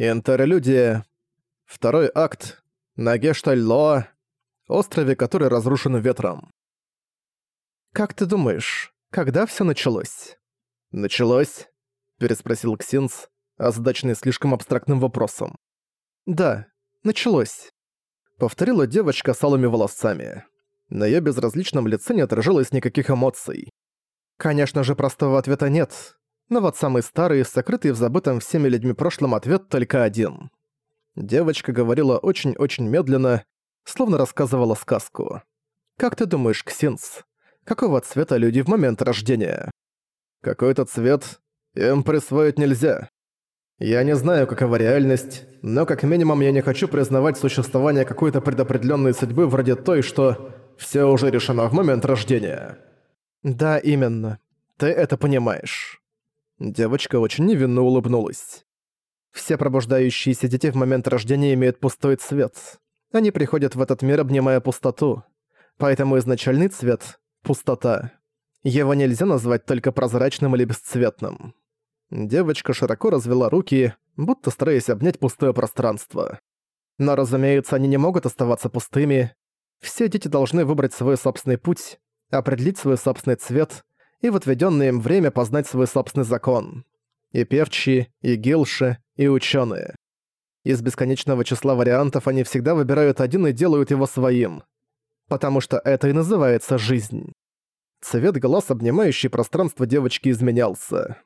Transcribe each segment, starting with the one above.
Интерлюдия. Второй акт. На Гештальлоа. Острове, который разрушен ветром. «Как ты думаешь, когда всё началось?» «Началось?» – переспросил Ксинс, озадаченный слишком абстрактным вопросом. «Да, началось», — повторила девочка с алыми волосами. На её безразличном лице не отражалось никаких эмоций. Конечно же, простого ответа нет, но вот самый старый, сокрытый в забытом всеми людьми прошлом ответ только один. Девочка говорила очень-очень медленно, словно рассказывала сказку. «Как ты думаешь, Ксинс, какого цвета люди в момент рождения?» «Какой-то цвет им присвоить нельзя. Я не знаю, какова реальность, но как минимум я не хочу признавать существование какой-то предопределенной судьбы вроде той, что все уже решено в момент рождения». «Да, именно. Ты это понимаешь». Девочка очень невинно улыбнулась. Все пробуждающиеся дети в момент рождения имеют пустой цвет. Они приходят в этот мир, обнимая пустоту. Поэтому изначальный цвет — пустота. Его нельзя назвать только прозрачным или бесцветным. Девочка широко развела руки, будто стараясь обнять пустое пространство. Но, разумеется, они не могут оставаться пустыми. Все дети должны выбрать свой собственный путь, определить свой собственный цвет и в отведенное им время познать свой собственный закон. И певчие, и гилши, и ученые. Из бесконечного числа вариантов они всегда выбирают один и делают его своим. Потому что это и называется жизнь. Цвет глаз, обнимающий пространство девочки, изменялся.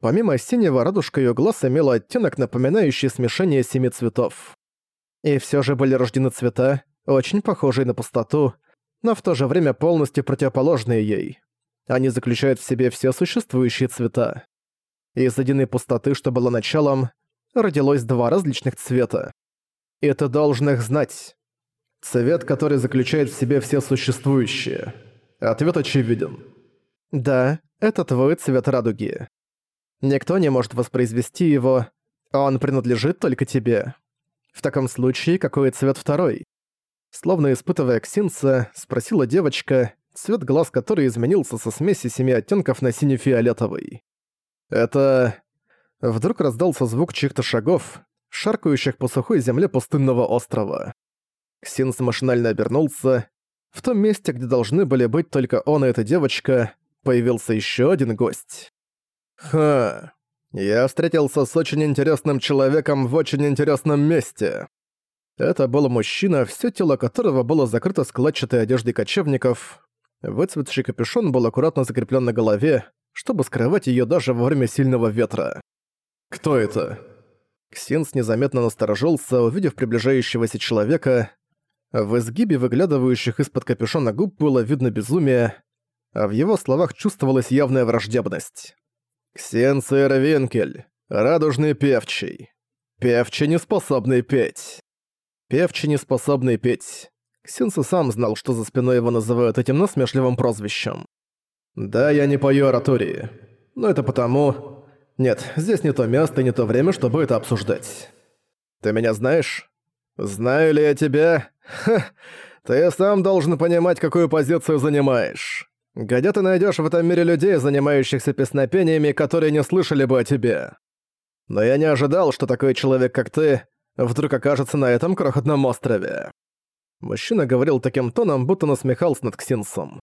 Помимо синего, радужка её глаз имела оттенок, напоминающий смешение семи цветов. И всё же были рождены цвета, очень похожие на пустоту, но в то же время полностью противоположные ей. Они заключают в себе все существующие цвета. Из единой пустоты, что было началом, родилось два различных цвета. И ты должен их знать. Цвет, который заключает в себе все существующие. Ответ очевиден. Да, это твой цвет радуги. Никто не может воспроизвести его, он принадлежит только тебе. В таком случае, какой цвет второй? Словно испытывая ксинца, спросила девочка, цвет глаз которой изменился со смеси семи оттенков на сине-фиолетовый. Это... Вдруг раздался звук чьих-то шагов, шаркающих по сухой земле пустынного острова. Ксинс машинально обернулся. В том месте, где должны были быть только он и эта девочка, появился еще один гость. «Ха, я встретился с очень интересным человеком в очень интересном месте». Это был мужчина, все тело которого было закрыто складчатой одеждой кочевников. Выцветший капюшон был аккуратно закреплен на голове, чтобы скрывать ее даже во время сильного ветра. «Кто это?» Ксенс незаметно насторожился, увидев приближающегося человека. В изгибе выглядывающих из-под капюшона губ было видно безумие, а в его словах чувствовалась явная враждебность. Ксенцер Винкель, радужный певчий. Певчий, не способный петь. Певчий, не способный петь. Ксенцу сам знал, что за спиной его называют этим насмешливым прозвищем. «Да, я не пою оратории. Но это потому... Нет, здесь не то место и не то время, чтобы это обсуждать. Ты меня знаешь? Знаю ли я тебя? Ха! Ты сам должен понимать, какую позицию занимаешь. Где ты найдешь в этом мире людей, занимающихся песнопениями, которые не слышали бы о тебе? Но я не ожидал, что такой человек, как ты, вдруг окажется на этом крохотном острове. Мужчина говорил таким тоном, будто насмехался над Ксинсом.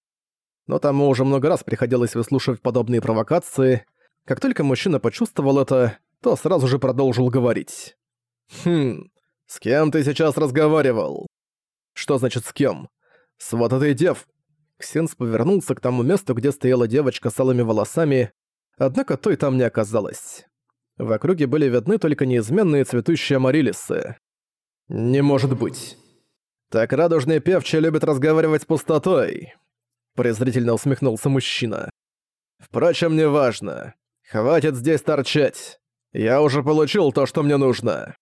Но тому уже много раз приходилось выслушивать подобные провокации. Как только мужчина почувствовал это, то сразу же продолжил говорить. «Хм, с кем ты сейчас разговаривал?» «Что значит с кем?» «С вот этой дев, Ксенс повернулся к тому месту, где стояла девочка с алыми волосами, однако той там не оказалось. В округе были видны только неизменные цветущие амарилисы. «Не может быть. Так радужный певчий любит разговаривать с пустотой», презрительно усмехнулся мужчина. «Впрочем, неважно. Хватит здесь торчать. Я уже получил то, что мне нужно».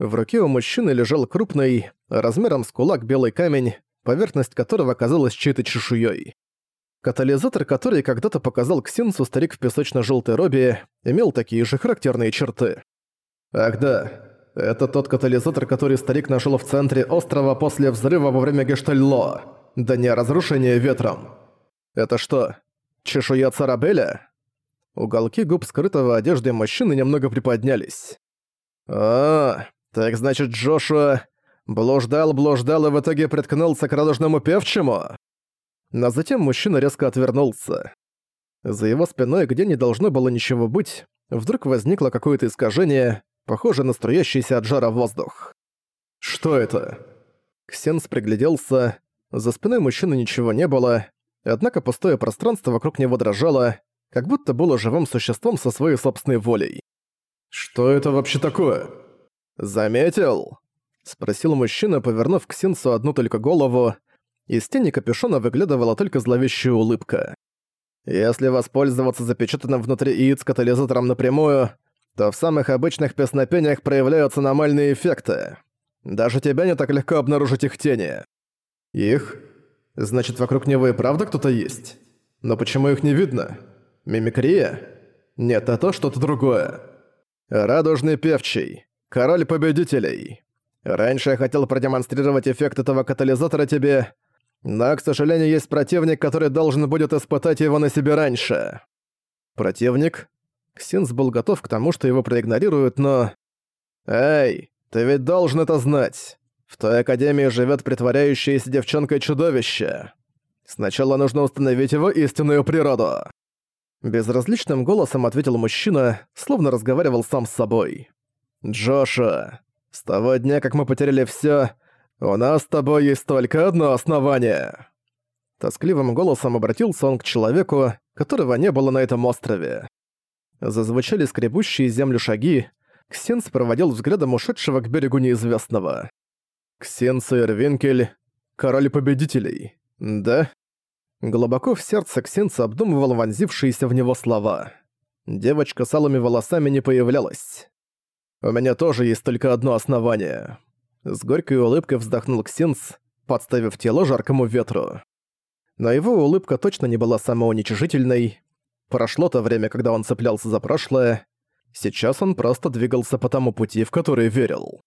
В руке у мужчины лежал крупный, размером с кулак белый камень, поверхность которого казалась чьей-то чешуей. Катализатор, который когда-то показал Ксинсу старик в песочно-желтой робе, имел такие же характерные черты. Ах да, это тот катализатор, который старик нашел в центре острова после взрыва во время Гештальло. Да не разрушения ветром. Это что, чешуя Царабеля? Уголки губ скрытого одежды мужчины немного приподнялись. «А, так значит Джошуа блуждал, блуждал и в итоге приткнулся к радужному певчему?» Но затем мужчина резко отвернулся. За его спиной, где не должно было ничего быть, вдруг возникло какое-то искажение, похожее на струящийся от жара воздух. «Что это?» Ксенс пригляделся. За спиной мужчины ничего не было, однако пустое пространство вокруг него дрожало, как будто было живым существом со своей собственной волей. «Что это вообще такое?» «Заметил?» — спросил мужчина, повернув к Синсу одну только голову. Из тени капюшона выглядывала только зловещая улыбка. «Если воспользоваться запечатанным внутри яиц катализатором напрямую, то в самых обычных песнопениях проявляются аномальные эффекты. Даже тебя не так легко обнаружить их тени». «Их? Значит, вокруг него и правда кто-то есть? Но почему их не видно? Мимикрия? Нет, это что-то другое. Радужный певчий. Король победителей. Раньше я хотел продемонстрировать эффект этого катализатора тебе, но, к сожалению, есть противник, который должен будет испытать его на себе раньше. Противник? Ксинс был готов к тому, что его проигнорируют, но... Эй, ты ведь должен это знать. В той академии живет притворяющаяся девчонкой чудовище. Сначала нужно установить его истинную природу. Безразличным голосом ответил мужчина, словно разговаривал сам с собой. «Джоша, с того дня, как мы потеряли всё, у нас с тобой есть только одно основание». Тоскливым голосом обратился он к человеку, которого не было на этом острове. Зазвучали скребущие землю шаги, Ксенс проводил взглядом ушедшего к берегу неизвестного. «Ксенс Эрвинкель, король победителей, да?» Глубоко в сердце Ксенса обдумывал вонзившиеся в него слова. Девочка с алыми волосами не появлялась. «У меня тоже есть только одно основание». С горькой улыбкой вздохнул Ксенс, подставив тело жаркому ветру. Но его улыбка точно не была самоуничижительной. Прошло то время, когда он цеплялся за прошлое. Сейчас он просто двигался по тому пути, в который верил.